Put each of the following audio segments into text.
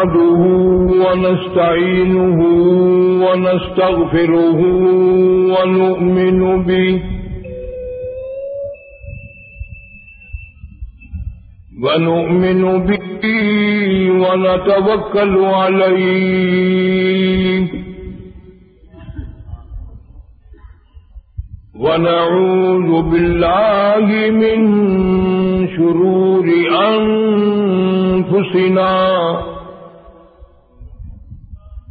نحمده ونستعينه ونستغفره ونؤمن به ونؤمن به ونتوكل عليه ونعوذ بالله من شرور أنفسنا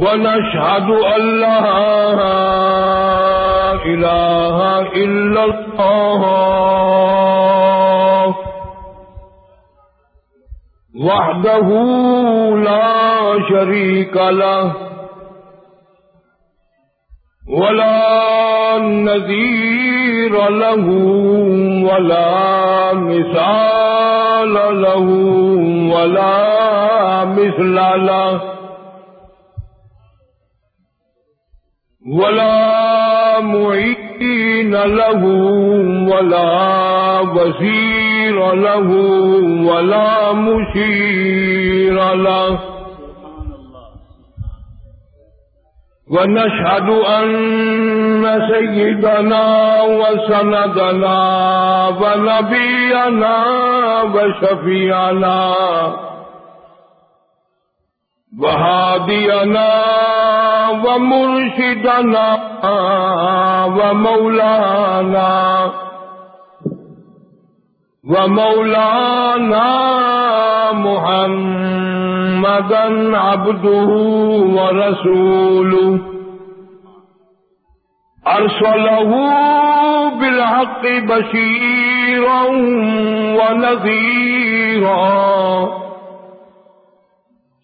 ونشهد أن لا إله إلا الله. وحده لا شريك له. ولا نذير له ولا مثال له ولا مثل له. ولا معين له ولا وزير له ولا مشير له. ونشهد أن سيدنا وسندنا ونبينا وشفيعنا وهادينا ومرشدنا ومولانا ومولانا محمدا عبده ورسوله. أرسله بالحق بشيرا ونذيرا.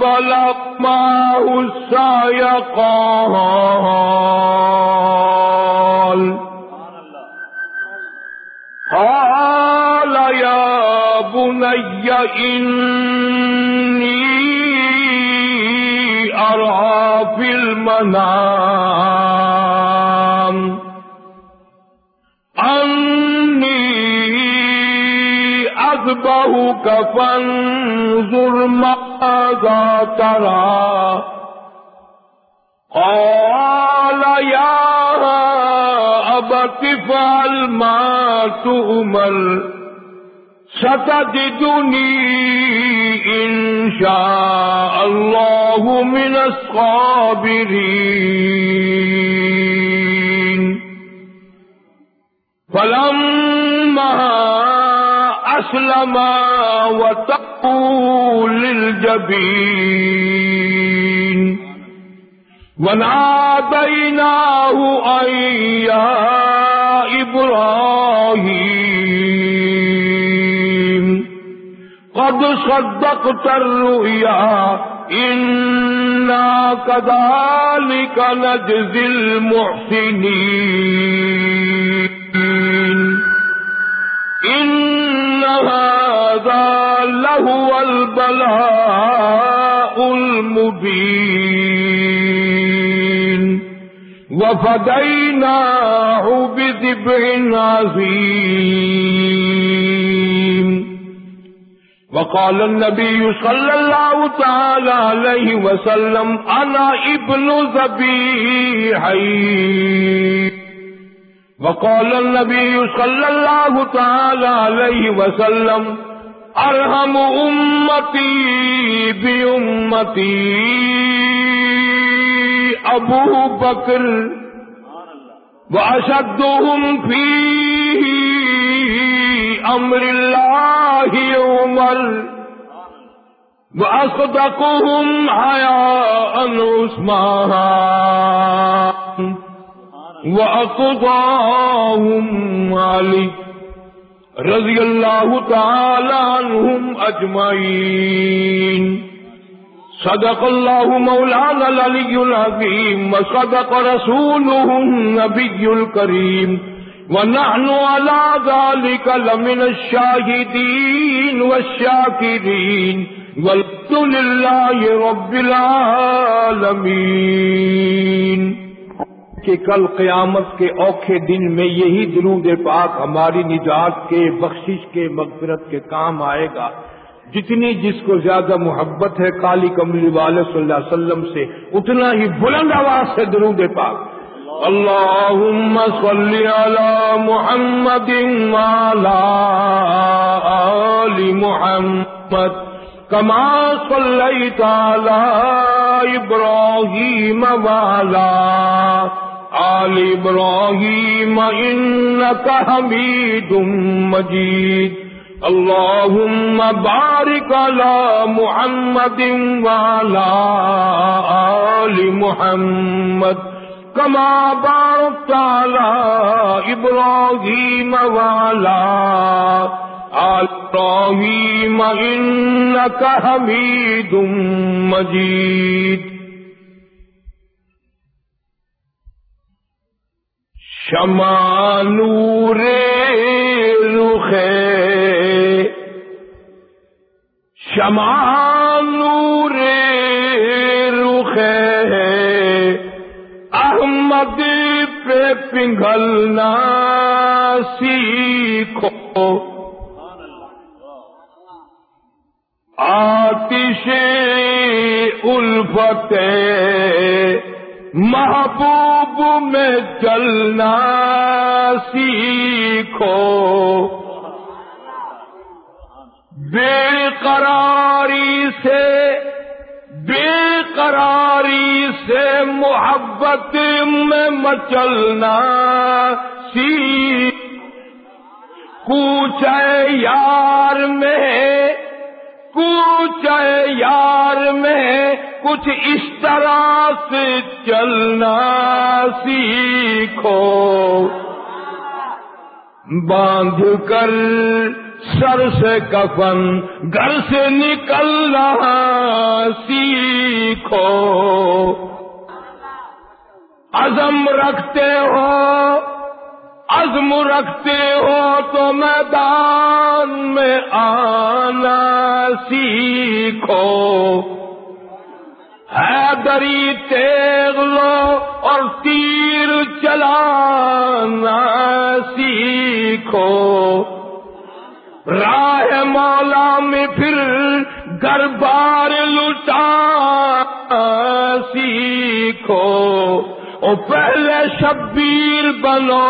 بلغ معه السعي قال قال يا بني إني أرى في المنام أذبحك فانظر ماذا ترى قال يا أبت فعل ما تؤمر. ستجدني إن شاء الله من الصابرين. فلما أسلم وتقوا للجبين وناديناه أن يا إبراهيم قد صدقت الرؤيا إنا كذلك نجزي المحسنين هذا لهو البلاء المبين. وفديناه بذبح عظيم. وقال النبي صلى الله تعالى عليه وسلم أنا ابن ذبيحي وقال النبي صلى الله تعالى عليه وسلم، أرحم أمتي بأمتي. ابو بکر واشدهم فيه امر الله عمر واصدقهم حياء عثمان. واقضاهم علي رضي الله تعالى عنهم اجمعين صدق الله مولانا العلي العظيم وصدق رسوله النبي الكريم ونحن على ذلك لمن الشاهدين والشاكرين والحمد لله رب العالمين کہ کل قیامت کے اوکھے دن میں یہی درود پاک ہماری نجات کے، بخشش کے، مغفرت کے کام آئے گا۔ جتنی جس کو زیادہ محبت ہے کالی کملی والے صلی اللہ علیہ وسلم سے، اتنا ہی بلند آواز سے درود پاک۔ اللهم صل على محمد وعلى آل محمد كما صليت على إبراهيم وعلى آل إبراهيم إنك حميد مجيد اللهم بارك على محمد وعلى آل محمد كما باركت على إبراهيم وعلى آل إبراهيم إنك حميد مجيد شما نور رخے شما نور رخ احمد پہ پنگھلنا سیکھو۔ آتش الفت محبوب میں چلنا سیکھو۔ بے قراری سے، بے قراری سے محبت میں مچلنا سی کوچ یار میں کوچ یار میں کچھ اس طرح سے چلنا سیکھو۔ باندھ کر سر سے کفن، گھر سے نکلنا سیکھو۔ عزم رکھتے ہو۔ عزم رکھتے ہو تو میدان میں آنا سیکھو۔ ہے دری تیغ لو اور تیر چلانا سیکھو۔ راہ مولا میں پھر گھر بار لٹا سیکھو۔ او پہلے شبیر بنو،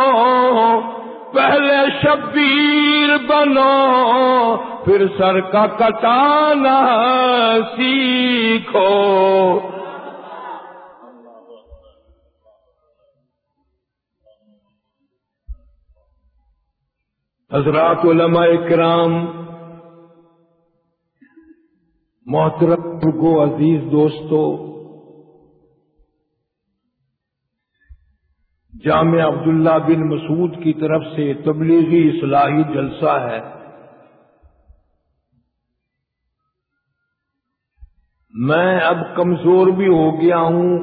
پہلے شبیر بنو، پھر سر کا کٹانا سیکھو۔ حضرات علماء کرام، محترم کو عزیز دوستو جامع عبداللہ بن مسعود کی طرف سے تبلیغی اصلاحی جلسہ ہے۔ میں اب کمزور بھی ہو گیا ہوں۔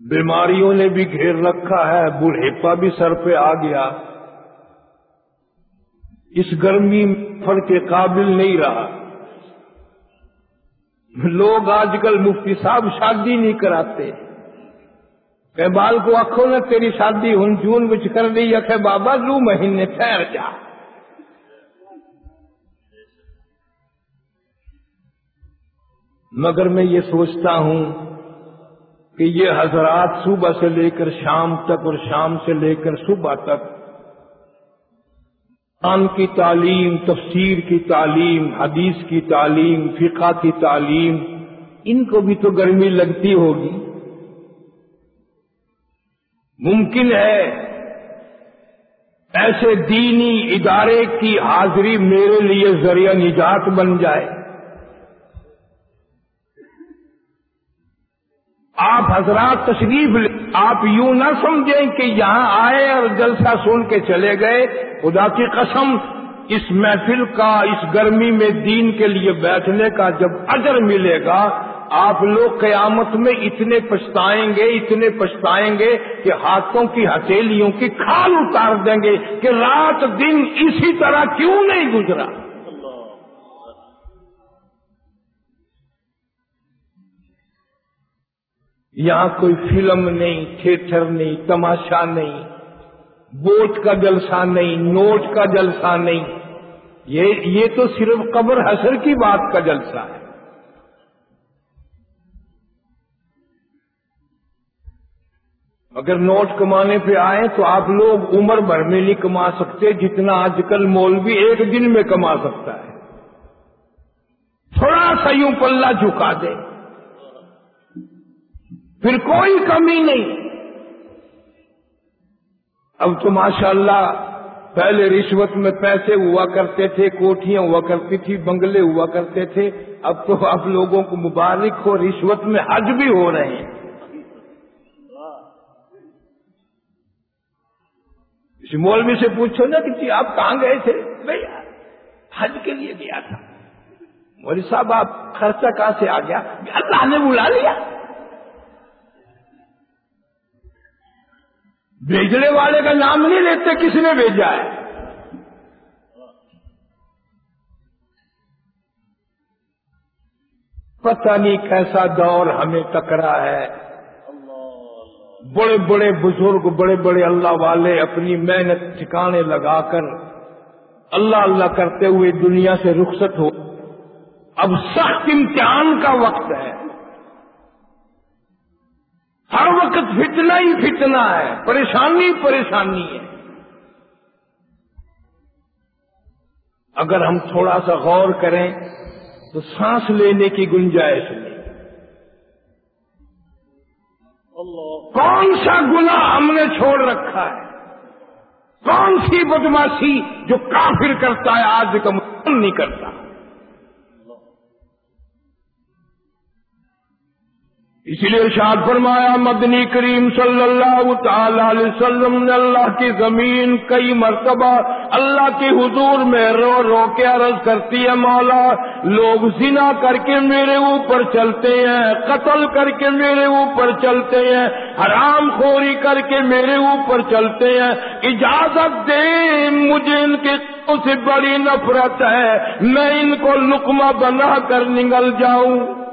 بیماریوں نے بھی گھیر رکھا ہے بڑھےپا بھی سر پہ آ گیا۔ اس گرمی پھڑ کے قابل نہیں رہا۔ لوگ آج کل مفتی صاحب شادی نہیں کراتے۔ کہ بال کو آخو نے تیری شادی ہن جون بچ کر دی کہ بابا دو مہینے ٹھہر جا۔ مگر میں یہ سوچتا ہوں کہ یہ حضرات صبح سے لے کر شام تک اور شام سے لے کر صبح تک قرآن کی تعلیم، تفسیر کی تعلیم، حدیث کی تعلیم، فقہ کی تعلیم، ان کو بھی تو گرمی لگتی ہوگی۔ ممکن ہے ایسے دینی ادارے کی حاضری میرے لیے ذریعہ نجات بن جائے۔ آپ حضرات تشریف لیں آپ یوں نہ سمجھیں کہ یہاں آئے اور جلسہ سن کے چلے گئے۔ خدا کی قسم، اس محفل کا، اس گرمی میں دین کے لیے بیٹھنے کا جب اجر ملے گا آپ لوگ قیامت میں اتنے پچھتائیں گے، اتنے پچھتائیں گے کہ ہاتھوں کی ہتھیلیوں کی کھال اتار دیں گے کہ رات دن اسی طرح کیوں نہیں گزرا؟ یہاں کوئی فلم نہیں، تھیٹر نہیں، تماشا نہیں، بوٹ کا جلسہ نہیں، نوٹ کا جلسہ نہیں۔ یہ یہ تو صرف قبر حسر کی بات کا جلسہ ہے۔ اگر نوٹ کمانے پہ آئے تو آپ لوگ عمر بھر میں نہیں کما سکتے جتنا آج کل مولوی ایک دن میں کما سکتا ہے۔ تھوڑا سا یوں پلہ جھکا دے۔ پھر کوئی کمی نہیں۔ اب تو ماشاء اللہ پہلے رشوت میں پیسے ہوا کرتے تھے کوٹیاں ہوا کرتی تھی، بنگلے ہوا کرتے تھے۔ اب تو آپ لوگوں کو مبارک ہو، رشوت میں حج بھی ہو رہے ہیں۔ اس مولوی سے پوچھو نا کہ جی، آپ کہاں گئے تھے؟ بھائی حج کے لیے گیا تھا۔ مولوی صاحب، آپ خرچہ کہاں سے آ گیا؟ اللہ نے بلا لیا۔ بھیجنے والے کا نام نہیں لیتے، کس نے بھیجا ہے؟ پتہ نہیں کیسا دور ہمیں ٹکرا ہے۔ بڑے بڑے بزرگ، بڑے بڑے اللہ والے اپنی محنت ٹھکانے لگا کر اللہ اللہ کرتے ہوئے دنیا سے رخصت ہو۔ اب سخت امتحان کا وقت ہے۔ ہر وقت فتنا ہی فتنا ہے، پریشانی پریشانی ہے۔ اگر ہم تھوڑا سا غور کریں تو سانس لینے کی گنجائش نہیں۔ کون سا گنا ہم نے چھوڑ رکھا ہے؟ کون سی بدماشی جو کافر کرتا ہے آج کا نہیں کرتا؟ اس لیے ارشاد فرمایا، مدنی کریم صلی اللہ تعالی علیہ وسلم نے اللہ کی زمین کئی مرتبہ اللہ کے حضور میں رو رو کے عرض کرتی ہے، مولا، لوگ زنا کر کے میرے اوپر چلتے ہیں، قتل کر کے میرے اوپر چلتے ہیں، حرام خوری کر کے میرے اوپر چلتے ہیں۔ اجازت دے، مجھے ان کے سے بڑی نفرت ہے، میں ان کو لکما بنا کر نگل جاؤں۔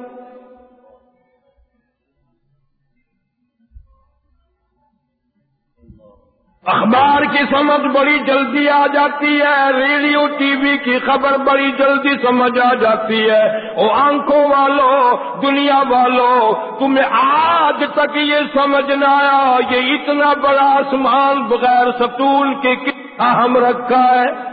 اخبار کی سمجھ بڑی جلدی آ جاتی ہے، ریڈیو، ٹی وی کی خبر بڑی جلدی سمجھ آ جاتی ہے۔ او آنکھوں والوں دنیا والوں تمہیں آج تک یہ سمجھ نہ آیا، یہ اتنا بڑا آسمان بغیر ستول کے کتنا ہم رکھا ہے۔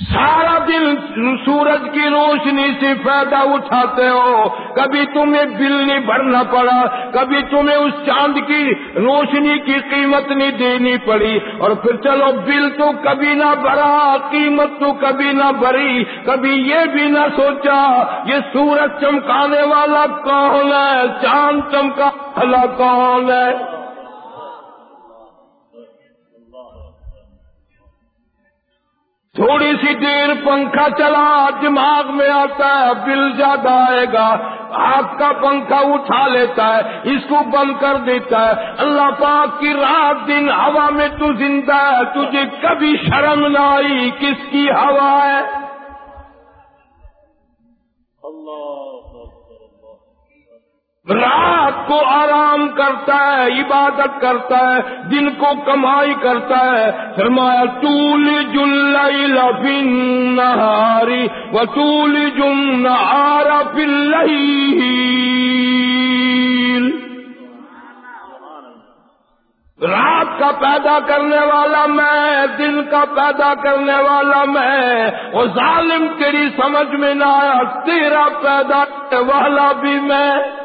سارا دن سورج کی روشنی سے فائدہ اٹھاتے ہو۔ کبھی تمہیں بل نہیں بھرنا پڑا، کبھی تمہیں اس چاند کی روشنی کی قیمت نہیں دینی پڑی۔ اور پھر چلو، بل تو کبھی نہ بھرا، قیمت تو کبھی نہ بھری۔ کبھی یہ بھی نہ سوچا، یہ سورج چمکانے والا کون ہے؟ چاند چمکا والا کون ہے؟ تھوڑی سی دیر پنکھا چلا، دماغ میں آتا ہے، بل زیادہ آئے گا۔ آپ کا پنکھا اٹھا لیتا ہے، اس کو بند کر دیتا ہے۔ اللہ پاک کی رات دن ہوا میں تو زندہ ہے، تجھے کبھی شرم نہ آئی، کس کی ہوا ہے؟ رات کو آرام کرتا ہے، عبادت کرتا ہے، دن کو کمائی کرتا ہے۔ فرمایا طول جل فن نہاری و طول جم نہارا پل رات کا پیدا کرنے والا میں، دن کا پیدا کرنے والا میں۔ وہ ظالم تیری سمجھ میں نہ آیا، تیرا پیدا والا بھی میں۔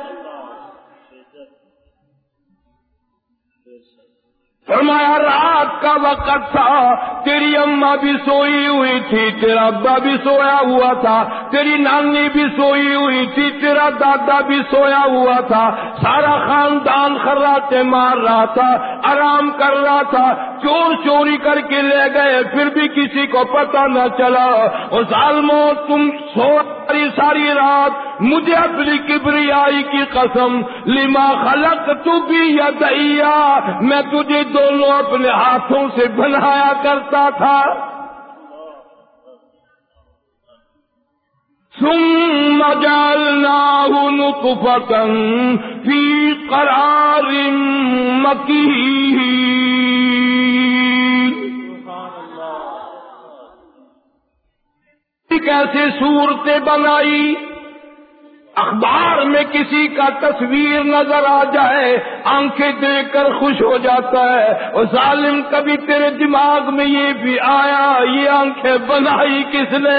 فرمایا، رات کا وقت تھا، تیری اماں بھی سوئی ہوئی تھی، تیرا ابا بھی سویا ہوا تھا، تیری نانی بھی سوئی ہوئی تھی، تیرا دادا بھی سویا ہوا تھا، سارا خاندان خراتے مار رہا تھا، آرام کر رہا تھا، چور چوری کر کے لے گئے، پھر بھی کسی کو پتہ نہ چلا اور ظالمو، تم سو ساری ساری رات مجھے اپنی کبریائی کی قسم، لما خلق تو بھی یا دیا میں تجھے دونوں اپنے ہاتھوں سے بنایا کرتا تھا۔ ثم جعلناه نطفة في قرار مكين کیسے صورتیں بنائی، اخبار میں کسی کا تصویر نظر آ جائے، آنکھیں دیکھ کر خوش ہو جاتا ہے، اور ظالم کبھی تیرے دماغ میں یہ بھی آیا، یہ آنکھیں بنائی کس نے؟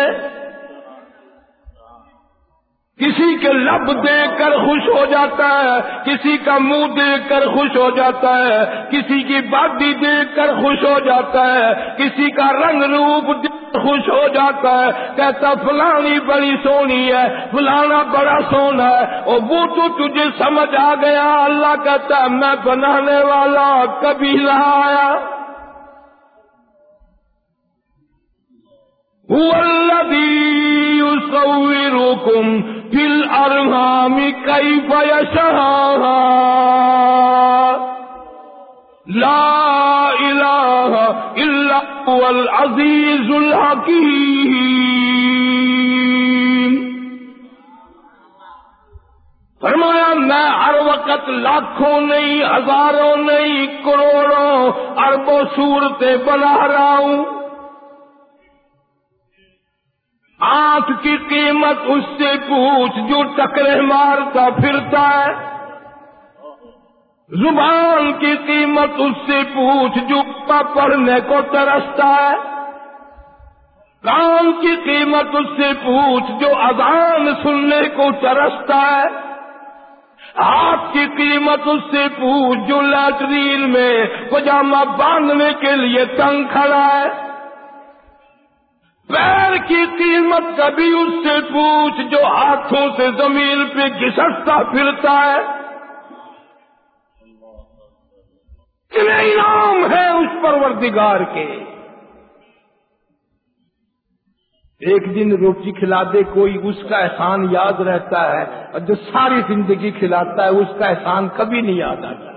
کسی کے لب دیکھ کر خوش ہو جاتا ہے، کسی کا منہ دیکھ کر خوش ہو جاتا ہے، کسی کی باڈی دیکھ کر خوش ہو جاتا ہے، کسی کا رنگ روپ دیکھ خوش ہو جاتا ہے، کہتا فلانی بڑی سونی ہے، فلانا بڑا سونا ہے۔ اور وہ تو تجھے سمجھ آ گیا۔ اللہ کہتا ہے، میں بنانے والا کبھی نہ آیا۔ هو الذي يصوركم في الأرهام لا هو العزيز الحكيم. فرمایا، میں ہر وقت لاکھوں نہیں، ہزاروں نہیں، کروڑوں اربوں صورتیں بنا رہا ہوں۔ آنکھ کی قیمت اس سے پوچھ جو ٹکرے مارتا پھرتا ہے۔ زبان کی قیمت اس سے پوچھ جو پڑھنے کو ترستا ہے۔ کام کی قیمت اس سے پوچھ جو اذان سننے کو ترستا ہے۔ ہاتھ کی قیمت اس سے پوچھ جو لیٹرین میں پجامہ باندھنے کے لیے تنگ کھڑا ہے۔ پیر کی قیمت کبھی اس سے پوچھ جو ہاتھوں سے زمین پہ گھسٹتا پھرتا ہے۔ کتنے انعام ہے اس پروردگار کے۔ ایک دن روٹی کھلا دے کوئی اس کا احسان یاد رہتا ہے اور جو ساری زندگی کھلاتا ہے اس کا احسان کبھی نہیں یاد آتا۔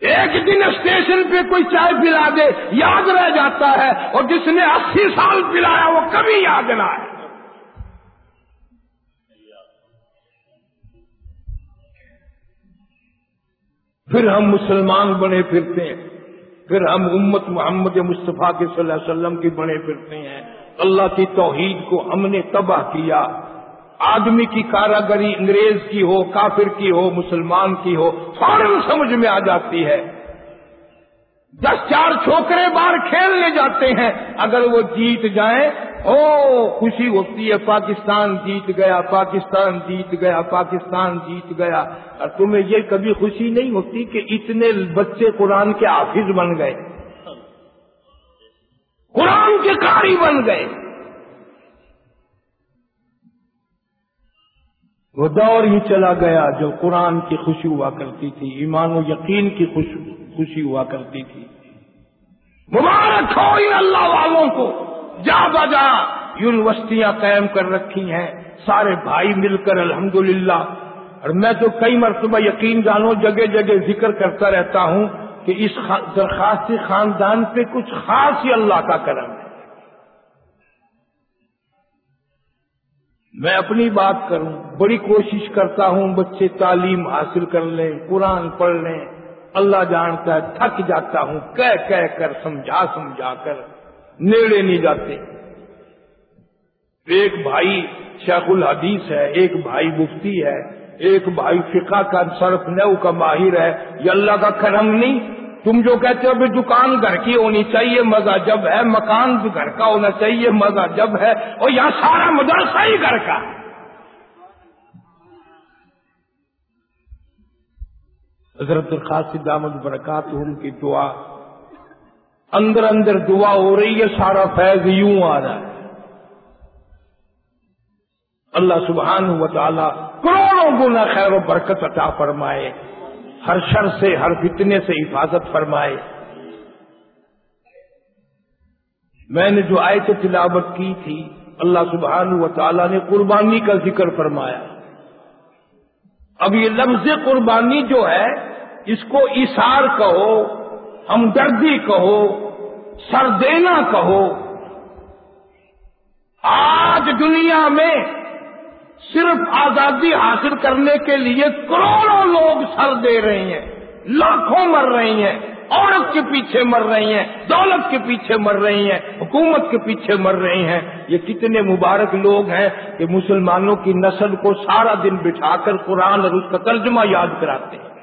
ایک دن اسٹیشن پہ کوئی چائے پلا دے یاد رہ جاتا ہے اور جس نے اسی سال پلایا وہ کبھی یاد نہ آئے۔ پھر ہم مسلمان بنے پھرتے ہیں۔ پھر ہم امت محمد مصطفیٰ کے صلی اللہ علیہ وسلم کی بنے پھرتے ہیں۔ اللہ کی توحید کو ہم نے تباہ کیا۔ آدمی کی کاراگری انگریز کی ہو، کافر کی ہو، مسلمان کی ہو فوراً سمجھ میں آ جاتی ہے۔ دس چار چھوکرے بار کھیلنے جاتے ہیں۔ اگر وہ جیت جائیں او خوشی ہوتی ہے، پاکستان جیت گیا، پاکستان جیت گیا، پاکستان جیت گیا۔ اور تمہیں یہ کبھی خوشی نہیں ہوتی کہ اتنے بچے قرآن کے حافظ بن گئے۔ قرآن کے کاری بن گئے۔ وہ دور ہی چلا گیا جو قرآن کی خوشی ہوا کرتی تھی، ایمان و یقین کی خوشی ہوا کرتی تھی۔ مبارک ہو ان اللہ والوں کو۔ جا بجا یونیورسٹیاں قائم کر رکھی ہیں، سارے بھائی مل کر الحمدللہ۔ اور میں تو کئی مرتبہ یقین جانو جگہ جگہ ذکر کرتا رہتا ہوں کہ اس درخواست خاندان پہ کچھ خاص ہی اللہ کا کرم ہے۔ میں اپنی بات کروں، بڑی کوشش کرتا ہوں بچے تعلیم حاصل کر لیں، قرآن پڑھ لیں۔ اللہ جانتا ہے، تھک جاتا ہوں، کہہ کہہ کر، سمجھا سمجھا کر۔ نیڑے نہیں جاتے۔ ایک بھائی شیخ الحدیث ہے، ایک بھائی مفتی ہے، ایک بھائی فقہ کا سرف نو کا ماہر ہے۔ یہ اللہ کا کرم نہیں۔ تم جو کہتے ہو بھی دکان گھر کی ہونی چاہیے، مزہ جب ہے، مکان گھر کا ہونا چاہیے، مزہ جب ہے۔ اور یہاں سارا مدرسہ ہی گھر کا۔ حضرت الخاص دامد برکات ان کی دعا اندر اندر دعا ہو رہی ہے، سارا فیض یوں آ رہا ہے۔ اللہ سبحانہ و تعالی کروڑوں گنا خیر و برکت عطا فرمائے، ہر شر سے، ہر فتنے سے حفاظت فرمائے۔ میں نے جو آیت تلاوت کی تھی، اللہ سبحانہ و تعالی نے قربانی کا ذکر فرمایا۔ اب یہ لفظ قربانی جو ہے، اس کو اشار کہو۔ ہمدردی کہو سر دینا کہو۔ آج دنیا میں صرف آزادی حاصل کرنے کے لیے کروڑوں لوگ سر دے رہے ہیں، لاکھوں مر رہی ہیں، عورت کے پیچھے مر رہی ہیں، دولت کے پیچھے مر رہی ہیں، حکومت کے پیچھے مر رہی ہیں۔ یہ کتنے مبارک لوگ ہیں کہ مسلمانوں کی نسل کو سارا دن بٹھا کر قرآن اور اس کا ترجمہ یاد کراتے ہیں۔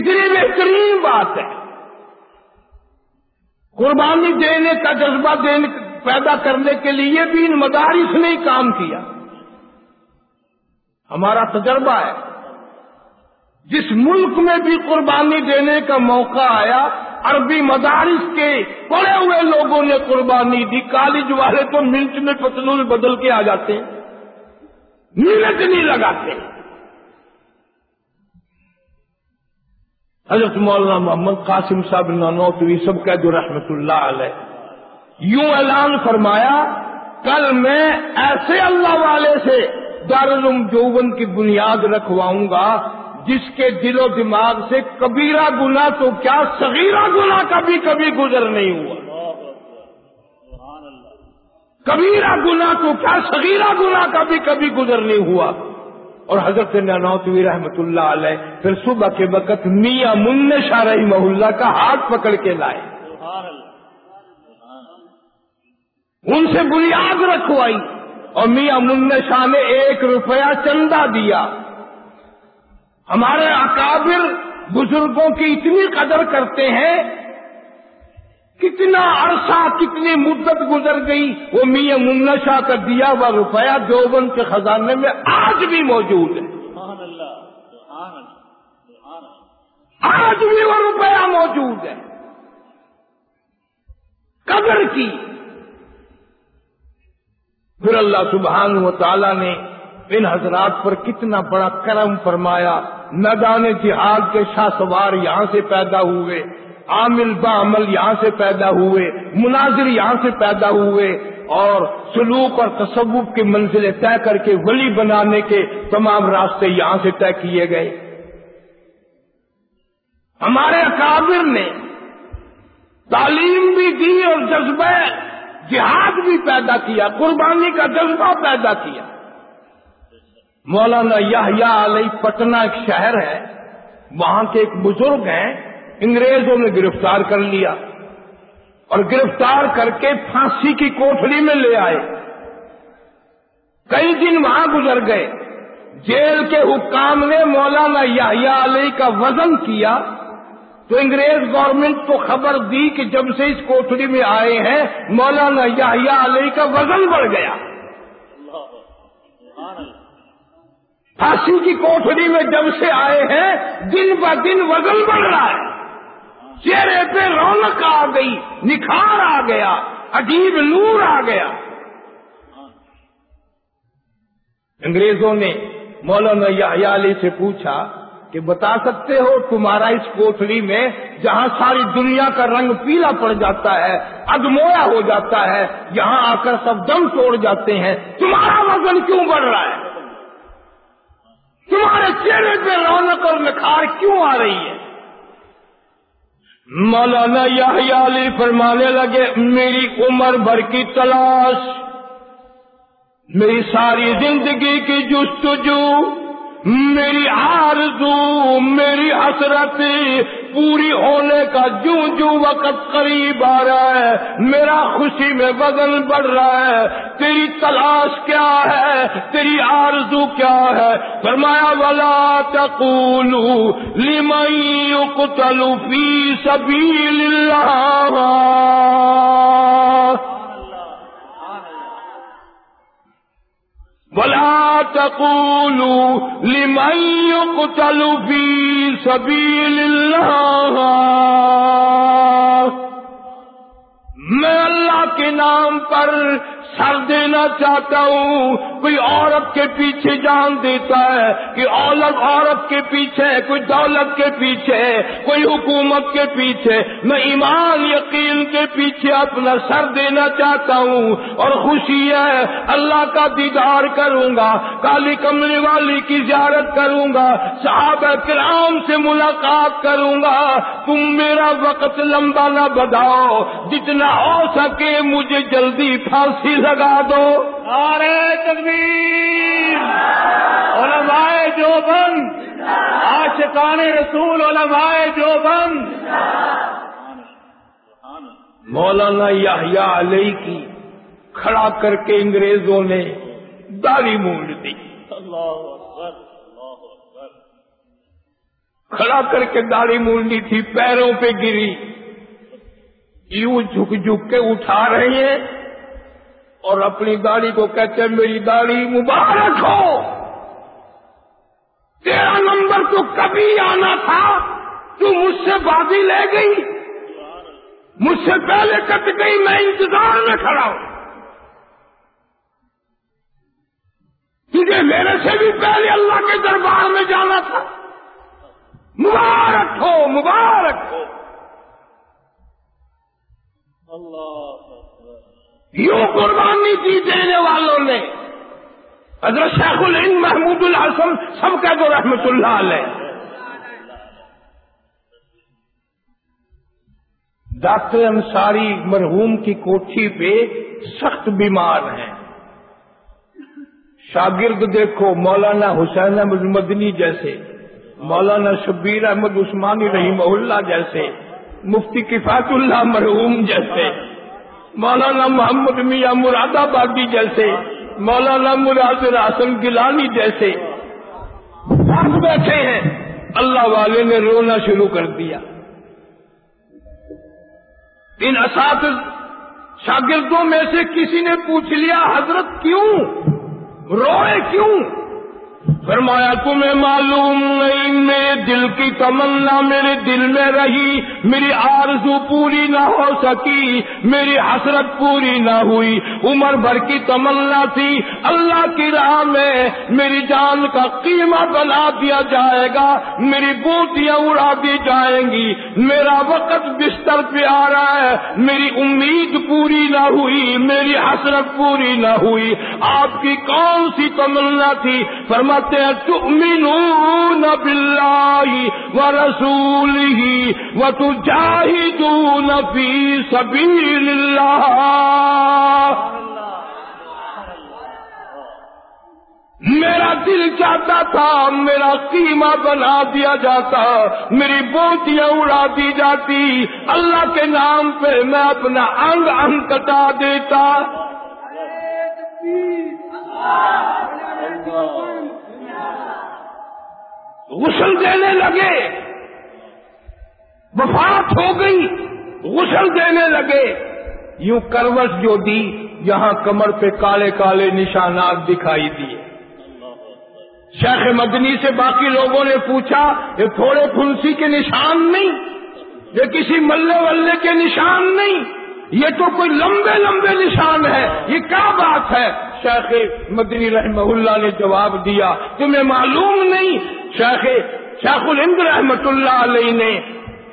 کتنی بہترین بات ہے۔ قربانی دینے کا جذبہ دینے پیدا کرنے کے لیے بھی ان مدارس نے کام کیا۔ ہمارا تجربہ ہے۔ جس ملک میں بھی قربانی دینے کا موقع آیا، عربی مدارس کے پڑے ہوئے لوگوں نے قربانی دی، کالج والے تو منٹ میں پتلول بدل کے آ جاتے ہیں۔ منٹ نہیں لگاتے۔ حضرت مولانا محمد قاسم صاحب نانوتوی، سب کہہ دو رحمت اللہ علیہ۔ یوں اعلان فرمایا، کل میں ایسے اللہ والے سے دارالعلوم جوبن کی بنیاد رکھواؤں گا، جس کے دل و دماغ سے کبیرہ گنا تو کیا صغیرہ گنا کبھی کبھی گزر نہیں ہوا۔ کبیرہ گنا تو کیا صغیرہ گنا کبھی کبھی گزر نہیں ہوا۔ اور حضرت نانوتوی رحمت اللہ علیہ پھر صبح کے وقت میاں من شاہ رحمہ اللہ کا ہاتھ پکڑ کے لائے۔ ان سے بنیاد رکھوائی اور میاں من شاہ نے ایک روپیہ چندہ دیا۔ ہمارے اکابر بزرگوں کی اتنی قدر کرتے ہیں کتنا عرصہ کتنی مدت گزر گئی وہ میاں منا شاہ کا دیا ہوا روپیہ دیوبند کے خزانے میں آج بھی موجود ہے۔ آج بھی وہ روپیہ موجود ہے۔ قدر کی۔ پھر اللہ سبحان و تعالی نے ان حضرات پر کتنا بڑا کرم فرمایا۔ میدان جہاد کے شاہ سوار یہاں سے پیدا ہوئے۔ عامل بعمل یہاں سے پیدا ہوئے، مناظر یہاں سے پیدا ہوئے اور سلوک اور تصوف کی منزلیں طے کر کے ولی بنانے کے تمام راستے یہاں سے طے کیے گئے۔ ہمارے اکابر نے تعلیم بھی دی اور جذبہ جہاد بھی پیدا کیا، قربانی کا جذبہ پیدا کیا۔ مولانا یا علیہ پٹنہ ایک شہر ہے، وہاں کے ایک بزرگ ہیں۔ انگریزوں نے گرفتار کر لیا اور گرفتار کر کے پھانسی کی کوٹڑی میں لے آئے۔ کئی دن وہاں گزر گئے۔ جیل کے حکام نے مولانا یا علیہ کا وزن کیا تو انگریز گورنمنٹ کو خبر دی کہ جب سے اس کوٹڑی میں آئے ہیں، مولانا یا علیہ کا وزن بڑھ گیا۔ پھانسی کی کوٹڑی میں جب سے آئے ہیں، دن ب دن وزن بڑھ رہا ہے۔ چہرے پہ رونق آ گئی، نکھار آ گیا، عجیب نور آ گیا۔ انگریزوں نے مولانا یا علی سے پوچھا کہ بتا سکتے ہو تمہارا اس کوٹڑی میں جہاں ساری دنیا کا رنگ پیلا پڑ جاتا ہے، ادمویا ہو جاتا ہے، یہاں آ کر سب دم توڑ جاتے ہیں۔ تمہارا وزن کیوں بڑھ رہا ہے؟ تمہارے چہرے پہ رونق اور نکھار کیوں آ رہی ہے؟ مولانا علی فرمانے لگے، میری عمر بھر کی تلاش، میری ساری زندگی کی جستجو، میری آرزو، میری حسرت پوری ہونے کا جوں جوں وقت قریب آ رہا ہے، میرا خوشی میں وزن بڑھ رہا ہے۔ تیری تلاش کیا ہے؟ تیری آرزو کیا ہے؟ فرمایا، ولا تقولو لمن يقتل في سبيل الله ولا تقولوا لمن يقتل في سبيل الله؟ میں اللہ کے نام پر سر دینا چاہتا ہوں۔ کوئی عورت کے پیچھے جان دیتا ہے کہ عورت عورت کے پیچھے کوئی دولت کے پیچھے کوئی حکومت کے پیچھے میں ایمان، یقین کے پیچھے اپنا سر دینا چاہتا ہوں۔ اور خوشی ہے، اللہ کا دیدار کروں گا۔ کالی کمرے والی کی زیارت کروں گا۔ صحابہ کرام سے ملاقات کروں گا۔ تم میرا وقت لمبا نہ بداؤ۔ جتنا ہو سکے مجھے جلدی پھانسی لگا دو۔ نعرہ تکبیر۔ علماء جو بند عاشقان رسول علماء جو بند مولانا یحییٰ علیہ کی کھڑا کر کے انگریزوں نے داڑھی مونڈ دی۔ کھڑا کر کے داڑھی مونڈی تھی پیروں پہ گری۔ یوں جھک جھک کے اٹھا رہے ہیں۔ اور اپنی داڑھی کو کہتے ہیں، میری داڑھی مبارک ہو۔ تیرا نمبر تو کبھی آنا تھا، تو مجھ سے بازی لے گئی۔ مجھ سے پہلے کٹ گئی، میں انتظار میں کھڑا ہوں۔ تجھے میرے سے بھی پہلے اللہ کے دربار میں جانا تھا۔ مبارک ہو مبارک ہو۔ یوں قربانی دی دینے والوں نے۔ حضرت شیخ الہند محمود الحسن سب کا جو رحمت اللہ علیہ۔ ڈاکٹر انصاری مرحوم کی کوٹھی پہ سخت بیمار ہیں۔ شاگرد دیکھو، مولانا حسین احمد مدنی جیسے، مولانا شبیر احمد عثمانی رحیم اللہ جیسے، مفتی کفایت اللہ مرحوم جیسے۔ مولانا محمد میاں مراد آبادی جیسے، مولانا مراد راسن گلانی جیسے۔ بیٹھے ہیں۔ اللہ والے نے رونا شروع کر دیا۔ ان اساتذ شاگردوں میں سے کسی نے پوچھ لیا، حضرت کیوں؟ روئے کیوں؟ فرمایا، تمہیں معلوم نہیں، میرے دل کی تمنا میرے دل میں رہی، میری آرزو پوری نہ ہو سکی، میری حسرت پوری نہ ہوئی، عمر بھر کی تمنا تھی، اللہ کی راہ میں میری جان کا قیمہ بنا دیا جائے گا، میری بوتیاں اڑا دی جائیں گی، میرا وقت بستر پہ آ رہا ہے، میری امید پوری نہ ہوئی، میری حسرت پوری نہ ہوئی، آپ کی کون سی تمنا تھی؟ فرماتے ہیں تؤمنون باللہ ورسولہ وتجاہدون فی سبیل اللہ میرا دل چاہتا تھا، میرا قیمہ بنا دیا جاتا، میری بوتیاں اڑا دی جاتی۔ اللہ کے نام پہ میں اپنا انگ انگ کٹا دیتا۔ غسل دینے لگے۔ وفات ہو گئی، غسل دینے لگے۔ یوں کروٹ جو دی، یہاں کمر پہ کالے کالے نشانات دکھائی دیے شیخ مدنی سے باقی لوگوں نے پوچھا، یہ تھوڑے پھنسی کے نشان نہیں، یہ کسی ملے ولے کے نشان نہیں۔ یہ تو کوئی لمبے لمبے نشان ہے، یہ کیا بات ہے؟ شیخ مدنی رحمہ اللہ نے جواب دیا، تمہیں معلوم نہیں، شیخ شیخ الہند رحمت اللہ علیہ نے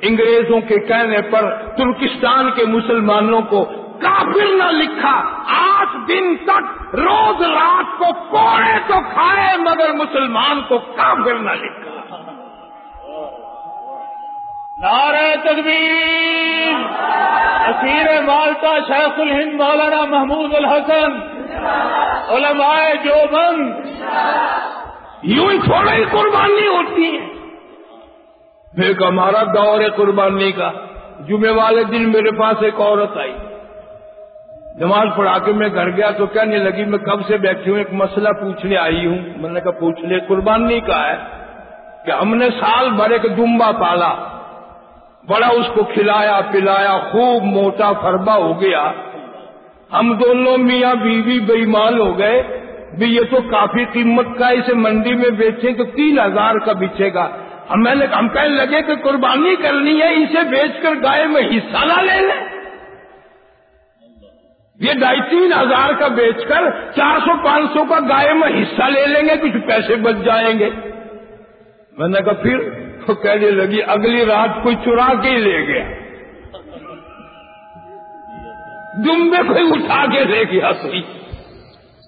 انگریزوں کے کہنے پر ترکستان کے مسلمانوں کو کافر نہ لکھا۔ آٹھ دن تک، روز رات کو کوڑے تو کھائے، مگر مسلمان کو کافر نہ لکھا۔ نعرہ تکبیر اسیر مالتا شیخ الہند مولانا محمود الحسن۔ علماء جو بند یوں ہی قربانی ہوتی ہے۔ ایک ہمارا دور ہے قربانی کا۔ جمعے والے دن میرے پاس ایک عورت آئی۔ نماز پڑھا کے میں گھر گیا تو کہنے لگی، میں کب سے بیٹھی ہوں، ایک مسئلہ پوچھنے آئی ہوں۔ میں نے کہا، پوچھ لے، قربانی کا ہے کہ ہم نے سال بھر ایک دمبا پالا۔ بڑا اس کو کھلایا پلایا، خوب موٹا فربا ہو گیا۔ ہم دونوں میاں بیوی بےمان ہو گئے۔ بھی یہ تو کافی قیمت کا اسے منڈی میں بیچیں تو تین ہزار کا بچے گا۔ اب میں نے ہم کہنے لگے کہ قربانی کرنی ہے، اسے بیچ کر گائے میں حصہ نہ لے لیں۔ یہ ڈھائی تین ہزار کا بیچ کر چار سو پانچ سو کا گائے میں حصہ لے لیں گے، کچھ پیسے بچ جائیں گے۔ میں نے کہا، پھر تو کہنے لگی، اگلی رات کوئی چرا کے ہی لے گیا۔ دمبے کوئی اٹھا کے لے گیا سوئی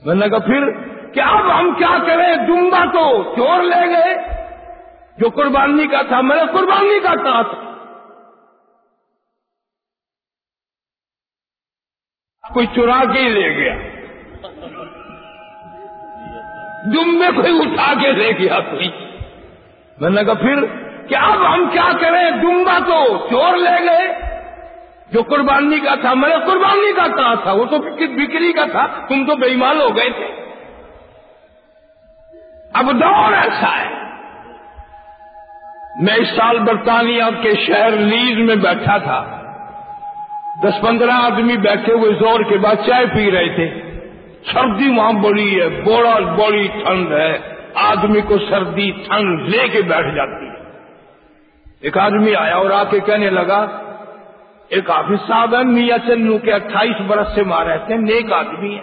میں نے کہا، پھر کیا اب ہم کیا کریں؟ دمبا تو چور لے گئے۔ جو قربانی کا تھا، میں نے قربانی کا کہا تھا۔ کوئی چرا کے ہی لے گیا۔ دمبے کوئی اٹھا کے لے گیا کوئی۔ میں نے کہا، پھر کیا اب ہم کیا کریں؟ دمبا تو چور لے گئے۔ جو قربانی کا تھا، میں نے قربانی کا کہا تھا، وہ تو بکری کا تھا۔ تم تو بےمان ہو گئے تھے۔ اب دور ایسا ہے۔ میں اس سال برطانیہ کے شہر لیز میں بیٹھا تھا۔ دس پندرہ آدمی بیٹھے ہوئے زور کے بعد چائے پی رہے تھے۔ سردی وہاں بڑی ہے بڑا بڑی ٹھنڈ ہے۔ آدمی کو سردی ٹھنڈ لے کے بیٹھ جاتی ہے۔ ایک آدمی آیا اور آ کے کہنے لگا، ایک آفس صاحب ہے میاں چنو کے اٹھائیس برس سے مار رہتے ہیں نیک آدمی ہے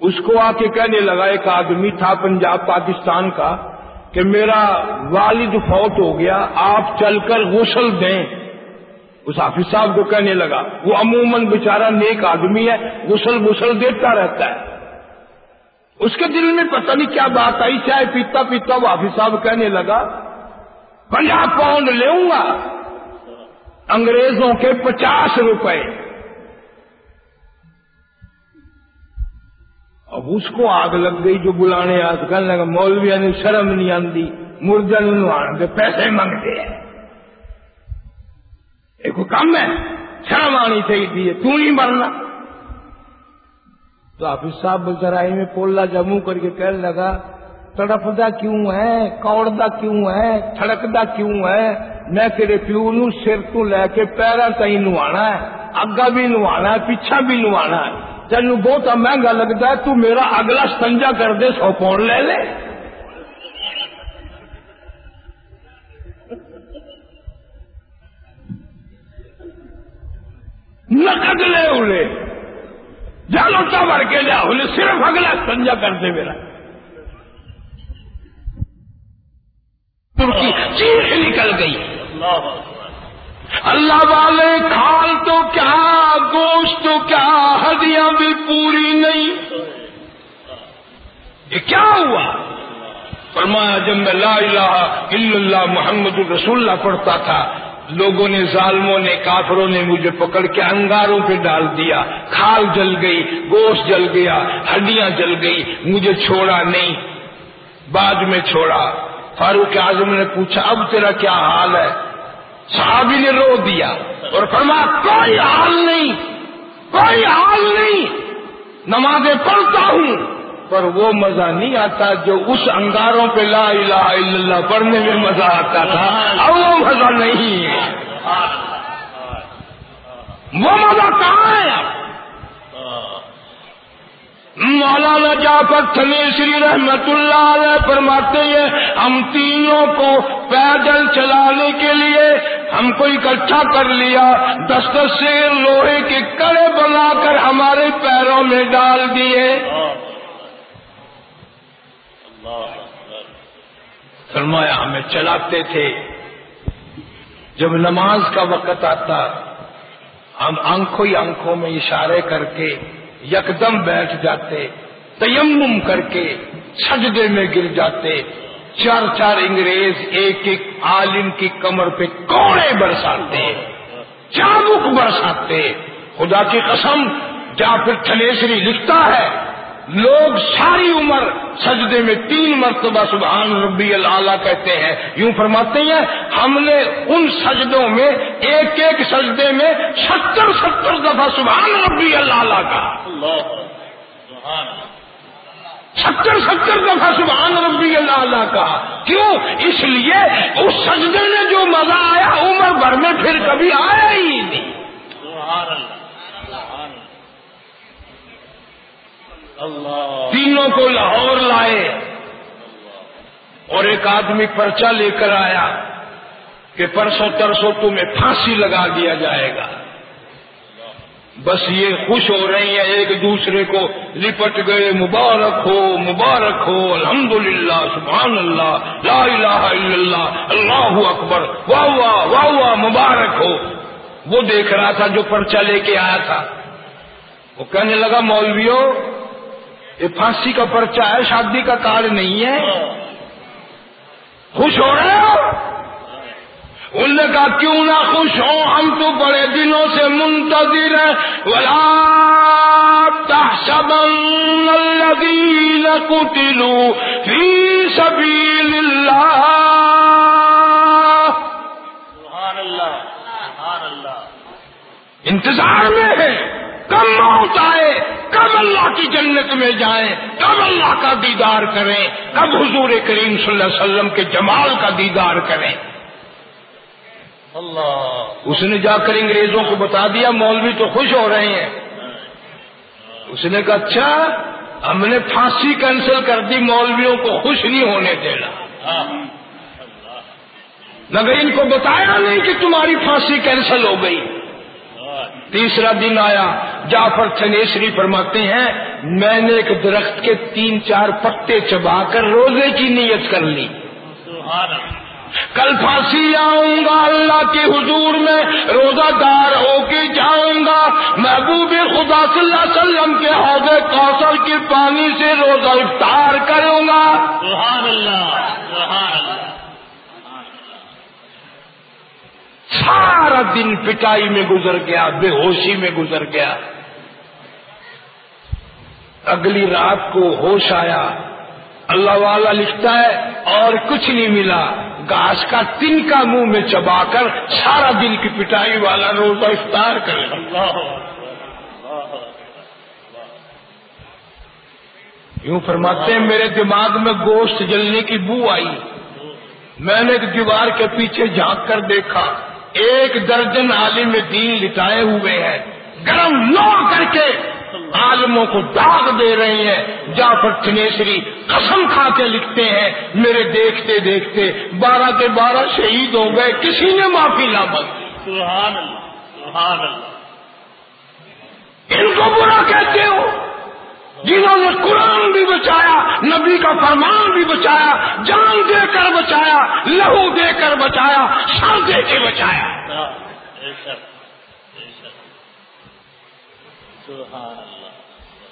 اس کو آ کے کہنے لگا، ایک آدمی تھا پنجاب، پاکستان کا، کہ میرا والد فوت ہو گیا، آپ چل کر غسل دیں۔ اس حافظ صاحب کو کہنے لگا، وہ عموماً بیچارہ نیک آدمی ہے، غسل غسل دیتا رہتا ہے۔ اس کے دل میں پتہ نہیں کیا بات آئی، چائے پیتا پیتا وہ حافظ صاحب کہنے لگا پنجاب پاؤنڈ لوں گا، انگریزوں کے پچاس روپے۔ اب اس کو آگ لگ گئی جو بلانے آج کہنے لگا مولویا نے شرم نہیں آتی مردن آنے پیسے مانگتے ہیں۔ ایک کم ہے، شرم آنی چاہیے، تو نہیں مرنا۔ تو حافظ صاحب بچرائی میں پولا جموں کر کے کہنے لگا تڑپدا کیوں ہے کوڑدا کیوں ہے تھڑکدا کیوں ہے میں تیرے پیو نو سر تو لے کے پیرا تھی نوانا ہے اگا بھی نوانا ہے پیچھا بھی نوانا ہے تینو بہت مہنگا لگتا ہے تو میرا اگلا ستنجا کر دے سو پاؤنڈ لے لے نقد لے انہیں جالوٹا بھر کے لیا انہیں صرف اگلا ستنجا کر دے میرا نکل گئی۔ اللہ والے کھال تو کیا گوشت تو کیا ہڈیاں بھی پوری نہیں۔ یہ کیا ہوا؟ فرمایا جب میں لا الہ الا اللہ محمد رسول اللہ پڑھتا تھا لوگوں نے ظالموں نے کافروں نے مجھے پکڑ کے انگاروں پہ ڈال دیا۔ کھال جل گئی گوشت جل گیا ہڈیاں جل گئی مجھے چھوڑا نہیں۔ بعد میں چھوڑا۔ فاروق اعظم نے پوچھا، اب تیرا کیا حال ہے؟ صحابی نے رو دیا اور فرمایا، کوئی حال نہیں، کوئی حال نہیں، نمازیں پڑھتا ہوں، پر وہ مزہ نہیں آتا جو اس انگاروں پہ لا الہ الا اللہ پڑھنے میں مزہ آتا تھا۔ اب وہ مزہ نہیں ہے۔ وہ مزہ کہاں ہے؟ اب مولانا جعفر تھنی شری رحمت اللہ علیہ فرماتے ہیں، ہم تینوں کو پیدل چلانے کے لیے ہم کو اکٹھا کر لیا دست سے لوہے کے کڑے بنا کر ہمارے پیروں میں ڈال دیے۔ فرمایا، ہمیں چلاتے تھے۔ جب نماز کا وقت آتا، ہم آنکھوں ہی آنکھوں میں اشارے کر کے یکدم بیٹھ جاتے، تیمم کر کے سجدے میں گر جاتے۔ چار چار انگریز ایک ایک عالم کی کمر پہ کوڑے برساتے چابک برساتے۔ خدا کی قسم جا پھر تھلیسری لکھتا ہے لوگ ساری عمر سجدے میں تین مرتبہ سبحان ربی اللہ کہتے ہیں۔ یوں فرماتے ہیں ہم نے ان سجدوں میں ایک ایک سجدے میں ستر ستر دفعہ سبحان ربی اللہ کا ستر ستر دفعہ سبحان ربی اللہ کا۔ کیوں؟ اس لیے اس سجدے میں جو مزہ آیا عمر بھر میں پھر کبھی آیا ہی نہیں۔ تینوں کو لاہور لائے اور ایک آدمی پرچہ لے کر آیا کہ پرسوں ترسوں تمہیں پھانسی لگا دیا جائے گا۔ بس یہ خوش ہو رہی ہیں، ایک دوسرے کو لپٹ گئے، مبارک ہو مبارک ہو، الحمدللہ سبحان اللہ لا الہ الا اللہ اللہ اکبر، واہ واہ واہ واہ، مبارک ہو۔ وہ دیکھ رہا تھا جو پرچہ لے کے آیا تھا۔ وہ کہنے لگا مولویوں یہ پھانسی کا پرچہ ہے شادی کا کارڈ نہیں ہے۔ خوش ہو رہے ہو؟ ان نے کہا کیوں نہ خوش ہو ہم تو بڑے دنوں سے منتظر ہیں۔ ولا تحسبن الذين قتلوا في سبيل الله۔ سبحان اللہ سبحان اللہ انتظار میں ہے۔ کب موت آئے۔ کب اللہ کی جنت میں جائیں کب اللہ کا دیدار کریں کب حضور کریم صلی اللہ علیہ وسلم کے جمال کا دیدار کریں۔ اللہ اس نے جا کر انگریزوں کو بتا دیا مولوی تو خوش ہو رہے ہیں۔ اس نے کہا اچھا ہم نے پھانسی کینسل کر دی مولویوں کو خوش نہیں ہونے دینا۔ مگر ان کو بتایا نہیں کہ تمہاری پھانسی کینسل ہو گئی۔ تیسرا دن آیا، جعفر چنیسری فرماتے ہیں، میں نے ایک درخت کے تین چار پتے چبا کر روزے کی نیت کر لی۔ کل پھانسی آؤں گا اللہ کے حضور میں روزہ دار ہو کے جاؤں گا۔ محبوب خدا صلی اللہ علیہ وسلم کے حوض کوثر کے پانی سے روزہ افطار کروں گا۔ سبحان اللہ سبحان اللہ۔ سارا دن پٹائی میں گزر گیا، بے ہوشی میں گزر گیا۔ اگلی رات کو ہوش آیا۔ اللہ والا لکھتا ہے، اور کچھ نہیں ملا۔ گھاس کا تن کا منہ میں چبا کر سارا دن کی پٹائی والا روزہ افطار کرے اللہ یوں فرماتے ہیں، میرے دماغ میں گوشت جلنے کی بو آئی۔ میں نے ایک دیوار کے پیچھے جھانک کر دیکھا۔ ایک درجن عالم دین لٹائے ہوئے ہیں۔ گرم لو کر کے عالموں کو داغ دے رہے ہیں۔ جعفر چنیسری قسم کھا کے لکھتے ہیں۔ میرے دیکھتے دیکھتے بارہ کے بارہ شہید ہو گئے۔ کسی نے معافی نہ سبحان اللہ سبحان اللہ۔ ان کو برا کہتے ہو۔ جنہوں نے قرآن بھی بچایا، نبی کا فرمان بھی بچایا، جان دے کر بچایا، لہو دے کر بچایا سر دے کے بچایا۔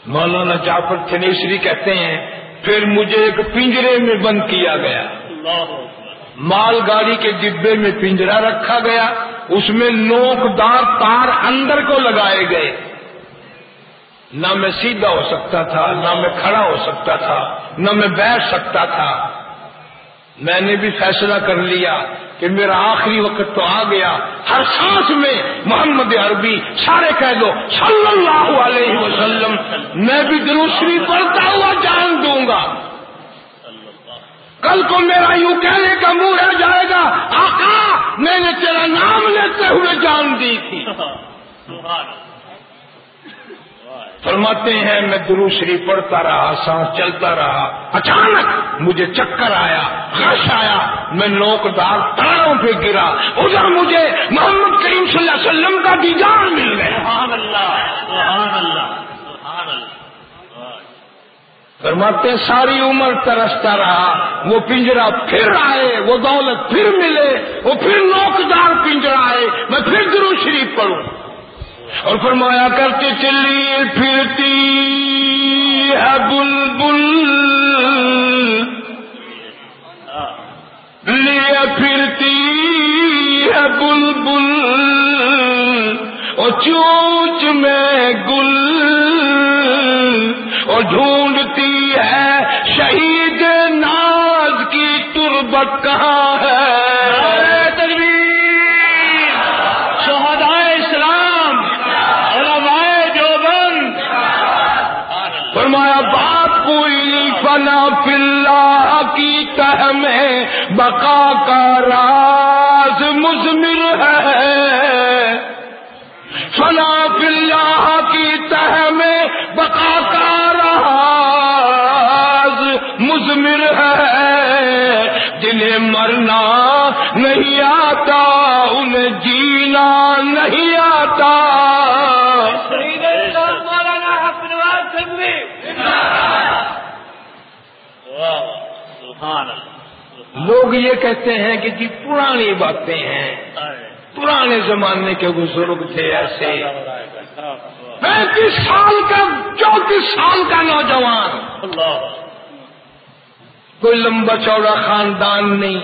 مولانا جعفر چنیسری کہتے ہیں، پھر مجھے ایک پنجرے میں بند کیا گیا۔ مال گاڑی کے ڈبے میں پنجرا رکھا گیا، اس میں نوک دار تار اندر کو لگائے گئے۔ نہ میں سیدھا ہو سکتا تھا، نہ میں کھڑا ہو سکتا تھا، نہ میں بیٹھ سکتا تھا۔ میں نے بھی فیصلہ کر لیا کہ میرا آخری وقت تو آ گیا۔ ہر سانس میں محمد عربی سارے کہہ دو صلی اللہ علیہ وسلم، میں بھی دروسری پڑھتا ہوا جان دوں گا۔ کل کو میرا یوں کہنے کا منہ رہ جائے گا، آقا، میں نے تیرا نام لیتے ہوئے جان دی تھی۔ فرماتے ہیں میں درو شریف پڑھتا رہا سانس چلتا رہا۔ اچانک مجھے چکر آیا غش آیا میں نوک دار تاروں پہ گرا۔ ادھر مجھے محمد کریم صلی اللہ علیہ وسلم کا دیدار مل گیا۔ سبحان اللہ سبحان اللہ سبحان اللہ۔ فرماتے ہیں ساری عمر ترستا رہا وہ پنجرا پھر آئے وہ دولت پھر ملے وہ پھر نوکدار پنجرا آئے میں پھر درو شریف پڑھوں۔ اور فرمایا کرتی چلی، پھرتی ہے بلبل۔ لیے پھرتی ہے بلبل۔ اور چونچ میں گل۔ اور ڈھونڈتی ہے شہید ناز کی تربت کہاں ہے؟ فلّہ میں بقا کا راز مزمر ہے۔ فنا فلّہ کی تہ میں بقا کا راز مزمر ہے۔ جنہیں مرنا نہیں آتا، انہیں جینا نہیں آتا۔ مولانا لوگ یہ کہتے ہیں کہ جی پرانی باتیں ہیں۔ پرانے زمانے کے بزرگ تھے ایسے۔ پینتیس سال کا چونتیس سال کا نوجوان۔ کوئی لمبا چوڑا خاندان نہیں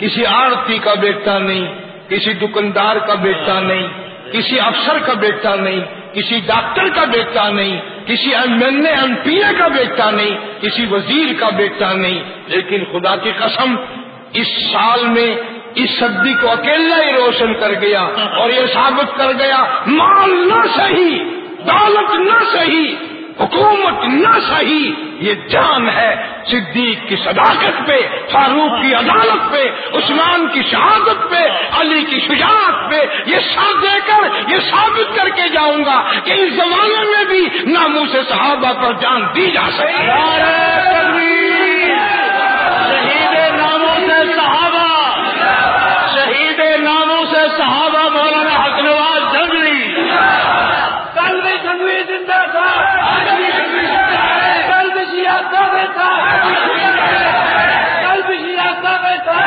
کسی آڑتی کا بیٹا نہیں کسی دکاندار کا بیٹا نہیں کسی افسر کا بیٹا نہیں کسی ڈاکٹر کا بیٹا نہیں کسی M L A M P A کا بیٹا نہیں، کسی وزیر کا بیٹا نہیں، لیکن خدا کی قسم اس سال میں اس صدی کو اکیلا ہی روشن کر گیا اور یہ ثابت کر گیا، مال نہ صحیح، دولت نہ صحیح، حکومت نہ صحیح، یہ جان ہے۔ صدیق کی صداقت پہ، فاروق کی عدالت پہ، عثمان کی شہادت پہ، علی کی شجاعت پہ، یہ ساتھ دے کر، یہ ثابت کر کے جاؤں گا کہ اس زمانے میں بھی ناموں سے صحابہ پر جان دی جا سکے شہید ناموں سے صحابہ شہید ناموں سے صحابہ مولانا حق نواز جنگلی کل بھی جنگلی زندہ تھا کل بھی شیعہ ثابت تھا کل بھی شیعہ ثابت تھا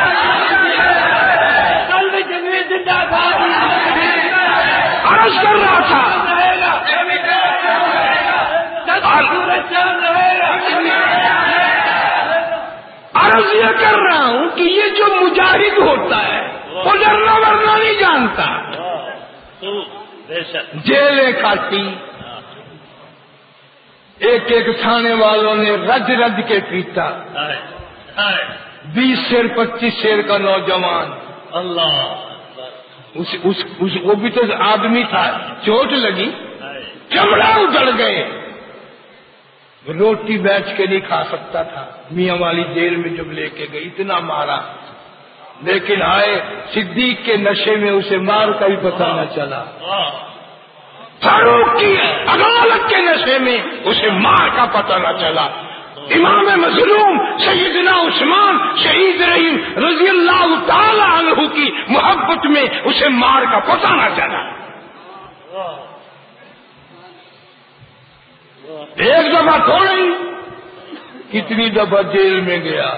کل بھی جنگلی زندہ تھا عرض کر رہا تھا۔ عرض یہ کر رہا ہوں کہ یہ جو مجاہد ہوتا ہے وہ ڈرنا ورنا نہیں جانتا۔ جیلیں کاٹی۔ ایک ایک تھانے والوں نے رج رج کے پیتا بیس شیر پچیس شیر کا نوجوان۔ اللہ۔ اس, اس, اس وہ بھی تو آدمی تھا چوٹ لگی چمڑا اجڑ گئے۔ روٹی بیچ کے نہیں کھا سکتا تھا۔ میاں والی جیل میں جب لے کے گئی اتنا مارا۔ لیکن آئے صدیق کے نشے میں اسے مار کا بھی پتہ نہ چلا۔ فاروق کی عدالت کے نشے میں اسے مار کا پتہ نہ چلا۔ امام مظلوم سیدنا عثمان شہید رحیم رضی اللہ تعالی عنہ کی محبت میں اسے مار کا پتہ نہ چلا۔ ایک دفعہ تھوڑی کتنی دفعہ جیل میں گیا۔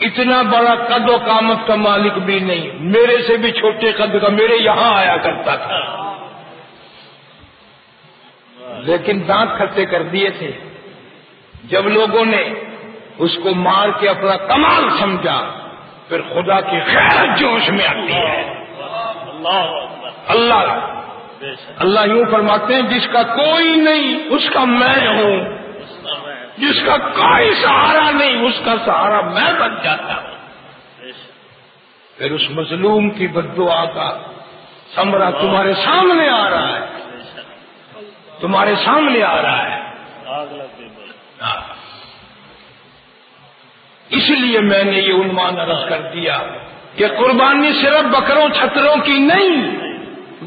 اتنا بڑا قد و کامت کا مالک بھی نہیں، میرے سے بھی چھوٹے قد کا میرے یہاں آیا کرتا تھا۔ لیکن دانت کھٹے کر دیے تھے۔ جب لوگوں نے اس کو مار کے اپنا کمال سمجھا پھر خدا کی خیر جوش میں آتی ہے۔ اللہ اللہ۔ یوں فرماتے ہیں جس کا کوئی نہیں اس کا میں ہوں۔ جس کا کوئی سہارا نہیں اس کا سہارا میں بن جاتا۔ ہوں پھر اس مظلوم کی بدعا کا سمرا تمہارے سامنے آ رہا ہے۔ تمہارے سامنے آ رہا ہے۔ اس لیے میں نے یہ عنوان عرض کر دیا کہ قربانی صرف بکروں، چھتروں کی نہیں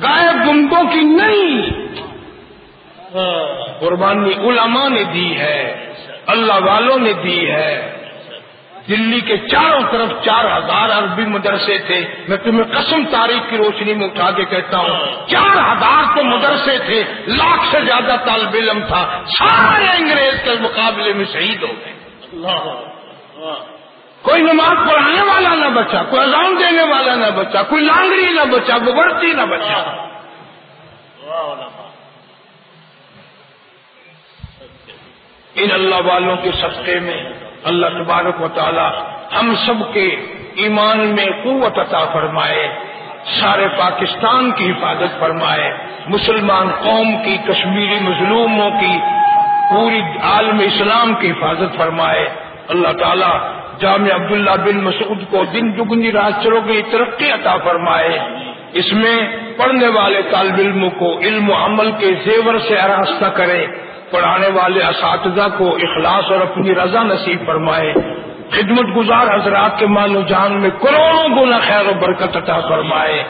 گائے گنگوں کی نہیں۔ ہاں، قربانی علماء نے دی ہے، اللہ والوں نے دی ہے۔ دلی کے چاروں طرف چار ہزار عربی مدرسے تھے۔ میں تمہیں قسم تاریخ کی روشنی میں اٹھا کے کہتا ہوں۔ چار ہزار تو مدرسے تھے لاکھ سے زیادہ طالب علم تھا۔ سارے انگریز کے مقابلے میں شہید ہو گئے۔ اللہ کوئی نماز پڑھانے والا نہ بچا کوئی اذان دینے والا نہ بچا کوئی لانگڑی نہ بچا گبرتی نہ بچا۔ ان اللہ والوں کے صدقے میں اللہ تبارک و تعالی ہم سب کے ایمان میں قوت عطا فرمائے، سارے پاکستان کی حفاظت فرمائے، مسلمان قوم کی، کشمیری مظلوموں کی، پوری عالم اسلام کی حفاظت فرمائے۔ اللہ تعالیٰ جامع عبداللہ بن مسعود کو دن دگنی رات چلو گئی ترقی عطا فرمائے۔ اس میں پڑھنے والے طالب علموں کو علم و عمل کے زیور سے آراستہ کرے۔ پڑھانے والے اساتذہ کو اخلاص اور اپنی رضا نصیب فرمائے۔ خدمت گزار حضرات کے مال و جان میں کروڑوں گنا خیر و برکت عطا فرمائے۔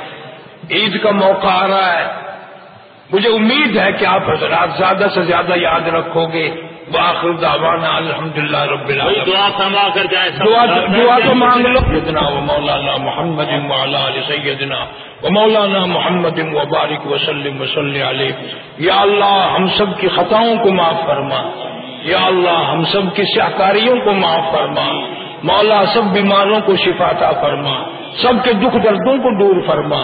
عید کا موقع آ رہا ہے۔ مجھے امید ہے کہ آپ حضرات زیادہ سے زیادہ یاد رکھو گے۔ باخر دعوانا الحمد للہ رب العالمین۔ دعا فرما کر جائے دعا دعا تو مانگ لو۔ سیدنا و مولانا محمد وعلا علی سیدنا و مولانا محمد وبارک وسلم وسلم علیہ۔ یا اللہ ہم سب کی خطاؤں کو معاف فرما۔ یا اللہ ہم سب کی سیاکاریوں کو معاف فرما۔ مولا سب بیماروں کو شفا عطا فرما۔ سب کے دکھ دردوں کو دور فرما۔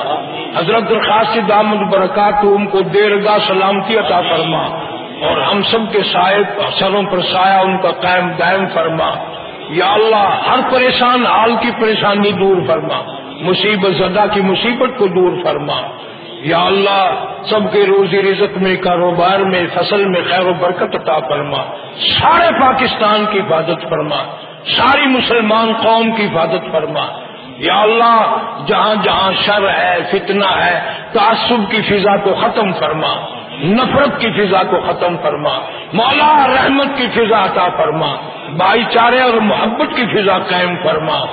حضرت درخواست دامد برکات کو دیر گاہ سلامتی عطا فرما۔ اور ہم سب کے سائے سروں پر سایہ ان کا قائم دائم فرما۔ یا اللہ، ہر پریشان حال کی پریشانی دور فرما۔ مصیبت، زدہ کی مصیبت کو دور فرما۔ یا اللہ، سب کے روزی رزق میں، کاروبار میں، فصل میں خیر و برکت عطا فرما۔ سارے پاکستان کی حفاظت فرما۔ ساری مسلمان قوم کی حفاظت فرما۔ یا اللہ، جہاں جہاں شر ہے، فتنہ ہے، تعصب کی فضا کو ختم فرما۔ نفرت کی فضا کو ختم فرما، مولا رحمت کی فضا عطا فرما، بھائی چارے اور محبت کی فضا قائم فرما۔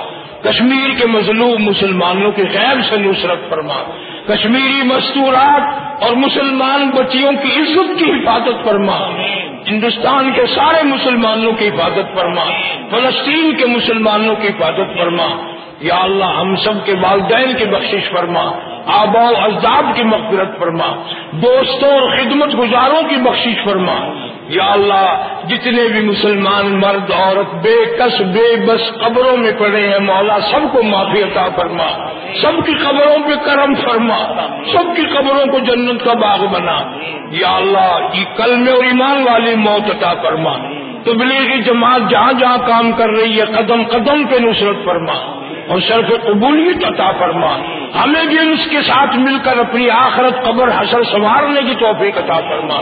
کشمیر کے مظلوم مسلمانوں کے غیر سے نصرت فرما۔ کشمیری مستورات اور مسلمان بچیوں کی عزت کی حفاظت فرما۔ ہندوستان کے سارے مسلمانوں کی حفاظت فرما۔ فلسطین کے مسلمانوں کی حفاظت فرما۔ یا اللہ ہم سب کے والدین کی بخشش فرما، آبا و اجداد کی مغفرت فرما، دوستوں اور خدمت گزاروں کی بخشش فرما۔ یا اللہ، جتنے بھی مسلمان مرد، عورت، بے کس، بے بس قبروں میں پڑے ہیں، مولا سب کو معافی عطا فرما۔ سب کی قبروں پہ کرم فرما۔ سب کی قبروں کو جنت کا باغ بنا۔ یا اللہ، یہ کلمے اور ایمان والی موت عطا فرما۔ تبلیغی جماعت جہاں جہاں کام کر رہی ہے، قدم قدم پہ نصرت فرما۔ اور شرف قبولیت عطا فرما۔ ہمیں بھی اس کے ساتھ مل کر اپنی آخرت قبر حسر سنوارنے کی توفیق عطا فرما۔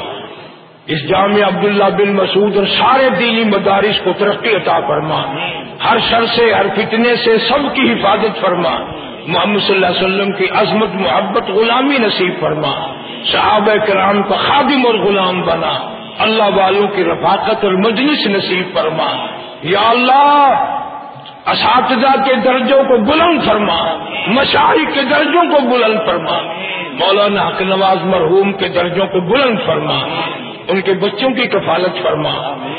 اس جامع عبداللہ بن مسعود اور سارے دینی مدارس کو ترقی عطا فرما۔ ہر شر سے، ہر فتنے سے سب کی حفاظت فرما۔ محمد صلی اللہ علیہ وسلم کی عظمت، محبت، غلامی نصیب فرما۔ صحابہ کرام کا خادم اور غلام بنا۔ اللہ والوں کی رفاقت اور مجلس نصیب فرما۔ یا اللہ اساتذہ کے درجوں کو بلند فرما مشاہد کے درجوں کو بلند فرما، مولانا حق نواز مرحوم کے درجوں کو بلند فرما، ان کے بچوں کی کفالت فرما،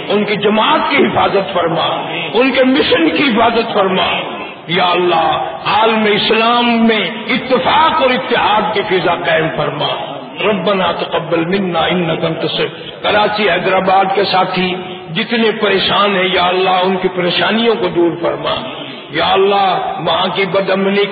ان کی جماعت کی حفاظت فرما، ان کے مشن کی حفاظت فرما۔ یا اللہ، عالم اسلام میں اتفاق اور اتحاد کی فضا قائم فرما۔ ربنا تقبل منا انك انت کراچی، حیدرآباد کے ساتھی جتنے پریشان ہیں، یا اللہ ان کی پریشانیوں کو دور فرما۔ یا اللہ، وہاں کی بدمنی